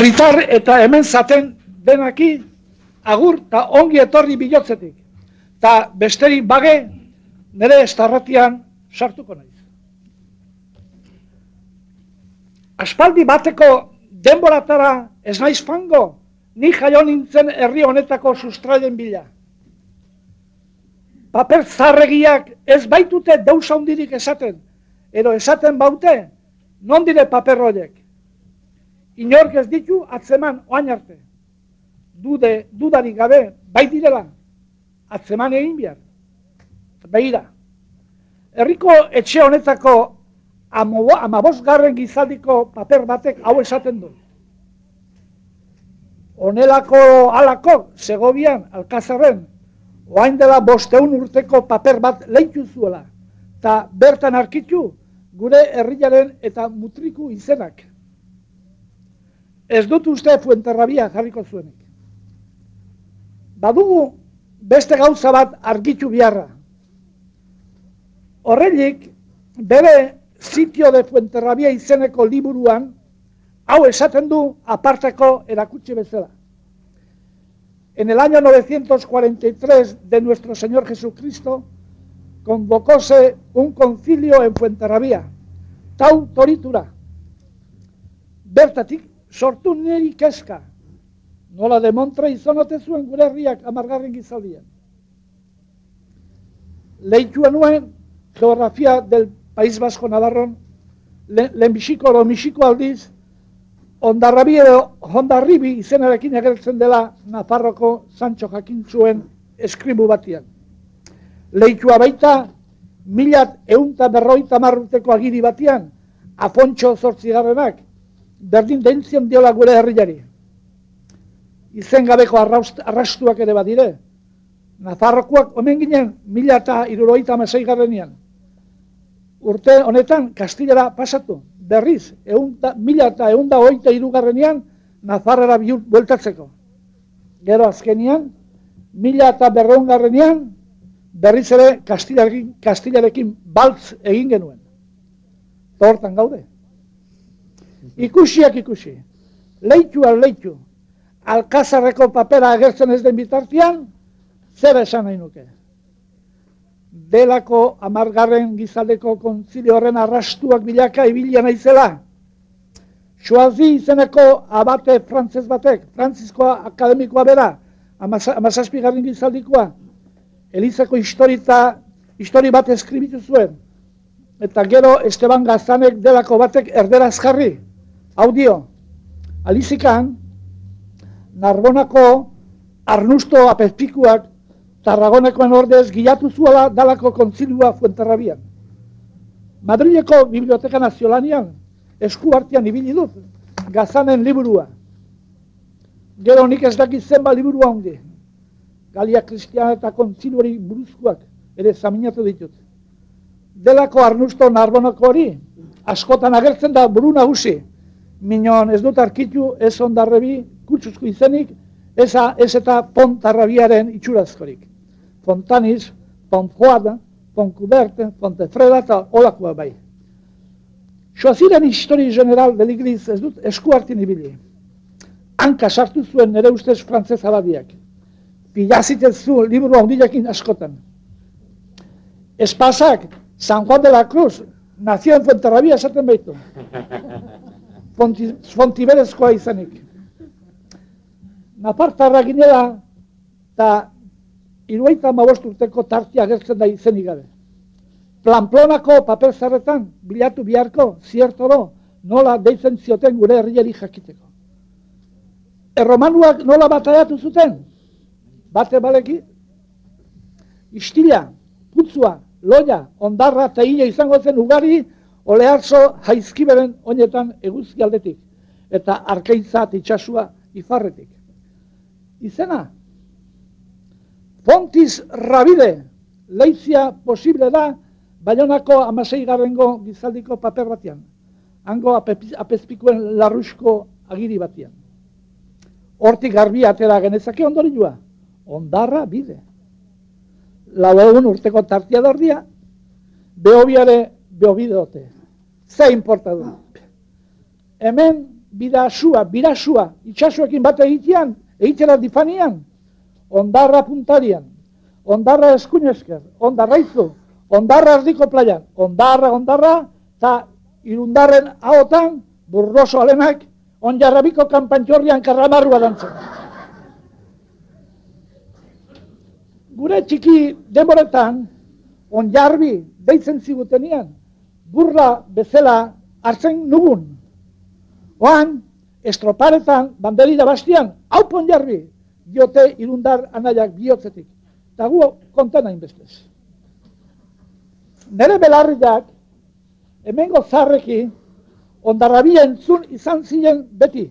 herritar eta hemen zaten denaki, agur eta ongi etorri bilotzetik. Ta besterik bage, nire estarratian sartuko naiz. Aspaldi bateko denboratara ez naiz fango, ni jaio nintzen herri honetako sustraien bila. Paper zarregiak ez baitute deus handirik esaten, edo esaten baute, non dire paper horiek. Inork ez ditu atzeman oain arte. Dude, dudarik gabe, bai direla, atzeman egin behar. Beira. Herriko etxe honetako amabos garren gizaldiko paper batek hau esaten du. Onelako alako, Segobian, Alkazarren, oain dela bosteun urteko paper bat lehitu zuela, eta bertan arkitu gure herriaren eta mutriku izenak. Ez dut uste fuenterrabia jarriko zuenik. Badugu beste gauza bat argitu biharra. Horrelik, bere sitio de fuenterrabia izeneko liburuan, hau esaten du aparteko erakutsi bezala. En el año 943 de nuestro Señor Jesucristo, convocóse un concilio en Fuenterrabía, tau toritura. Bertatik, sortu neri keska, nola demontra izonote zuen gure herriak amargarren gizaldian. Leitua nuen, geografia del País Vasco Navarron, lehenbixiko, le lomixiko aldiz, ondarrabi edo ondarribi izenarekin agertzen dela Nafarroko Sancho Jakintzuen eskribu batian. Leitua baita, milat eunta berroita marruteko agiri batian, Afontxo zortzigarrenak, berdin dentzion diola gure herriari. Izen gabeko arrastuak ere badire. Nafarrokoak omen ginen mila eta iruroita garrenian. Urte honetan, Kastilara pasatu, berriz, eunta, mila eta eunda oita irugarrenean, Nafarrara bihut bueltatzeko. Gero azkenian, mila eta berreungarrenean, berriz ere kastilarekin, kastilarekin baltz egin genuen. Tortan gaude. Ikusiak ikusi, leitu al leitu, alkazarreko papera agertzen ez den bitartian, zer esan nahi nuke? Delako amargarren gizaldeko konzilio horren arrastuak bilaka ibilia naizela. Suazi izeneko abate frantzez batek, frantzizkoa akademikoa bera, amazazpi garrin gizaldikoa, Elizako historita, histori bat eskribitu zuen, eta gero Esteban Gazanek delako batek erderaz jarri, audio, alizikan, Narbonako Arnusto apezpikuak Tarragonekoen ordez gilatu zuela dalako kontzilua Fuenterrabian. Madrileko Biblioteka Naziolanian esku hartian ibili dut gazanen liburua. Gero nik ez dakit zenba liburua onge. Galia Kristiana eta kontziluari buruzkoak ere zaminatu ditut. Delako Arnusto Narbonako hori askotan agertzen da buru nagusi. Minon ez dut arkitu ez ondarrebi kutsuzko izenik ez, ez eta pontarrabiaren itxurazkorik. Fontanis, Ponfuada, Foncuberte, Fontefreda eta Olakua bai. Soaziren histori general de l'Iglis ez dut esku hartin ibili. Hanka sartu zuen nire ustez frantzez abadiak. Pilazitzen zu liburu handiakin askotan. Espazak, San Juan de la Cruz, nazio en Fuenterrabia esaten behitu. Fontiberezkoa izanik. Napartarra ginela, eta iruaita mabost urteko tartia gertzen da izenik gabe. Planplonako paper zarretan, bilatu biharko, zierto do, nola deitzen zioten gure herriari jakiteko. Erromanuak nola bataiatu zuten? Bate baleki? Istila, putzua, loia, ondarra eta izango zen ugari, olearzo jaizkiberen oinetan eguzki aldetik, eta arkeintzat itxasua ifarretik. Izena, Fontiz rabide, leizia posible da, baionako amasei garrengo gizaldiko paper batian. Hango apezpikuen larrusko agiri batian. Hortik garbi atera genezake ondori joa. Ondarra bide. Lau egun urteko tartia da ordia, behobiare behobide dote. Ze importa du. Hemen bidasua, birasua, itxasuekin bat egitean, egitela difanian, ondarra puntarian, ondarra eskuinesker, ondarra izu, ondarra ardiko plaian, ondarra, ondarra, eta irundarren haotan, burroso alenak, onjarrabiko kanpantxorrian karramarrua dantzen. Gure txiki demoretan, onjarbi, deitzen zigutenian, burra bezala hartzen nugun. Oan, estroparetan, banderi da bastian, hau ponjarbi, diote irundar anaiak bihotzetik. Eta gu konten hain bestez. Nere belarriak, hemengo zarreki, ondarrabia entzun izan ziren beti.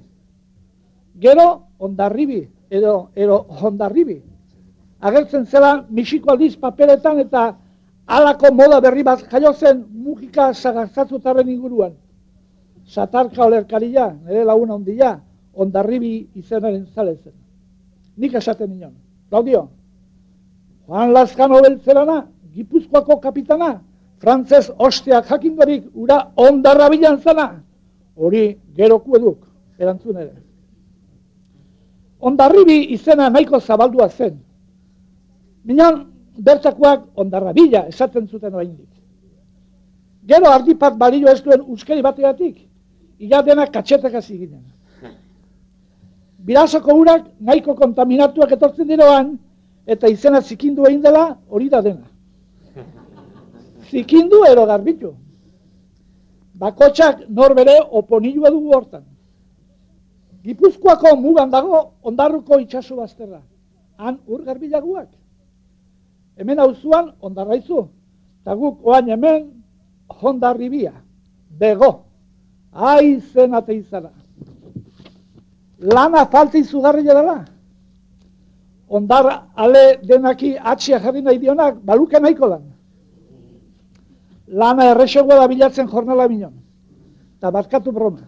Gero, ondarribi, edo, edo ondarribi. Agertzen zela, misiko aldiz paperetan eta alako moda berri bat jaio zen mugika zagarzatutaren inguruan. Satarka olerkaria, nire laguna ondia, ondarribi izenaren zale zen. Nik esaten nion. Claudio, Juan Lazkano beltzerana, Gipuzkoako kapitana, frantzez osteak jakindorik ura ondarra bilan zana, hori geroku eduk, erantzun ere. Ondarribi izena nahiko zabaldua zen. Minan, bertakoak ondarra bila esaten zuten oraindik. Gero ardipat balio ez duen uskeri bategatik, ila dena katxetak hasi ginen. Birasoko urak nahiko kontaminatuak etortzen diroan, eta izena zikindu egin dela hori da dena. Zikindu ero garbitu. Bakotxak norbere oponilua dugu hortan. Gipuzkoako mugan dago ondarruko itxasu bazterra. Han ur garbilaguak hemen hau zuan ondarraizu, eta guk oain hemen hondarribia, bego, aizen ateizara. Lana falti zugarri dela. Ondar ale denaki atxia jarri nahi dionak, baluke nahiko lan. Lana erresegoa da bilatzen jornala minon. Eta barkatu broma.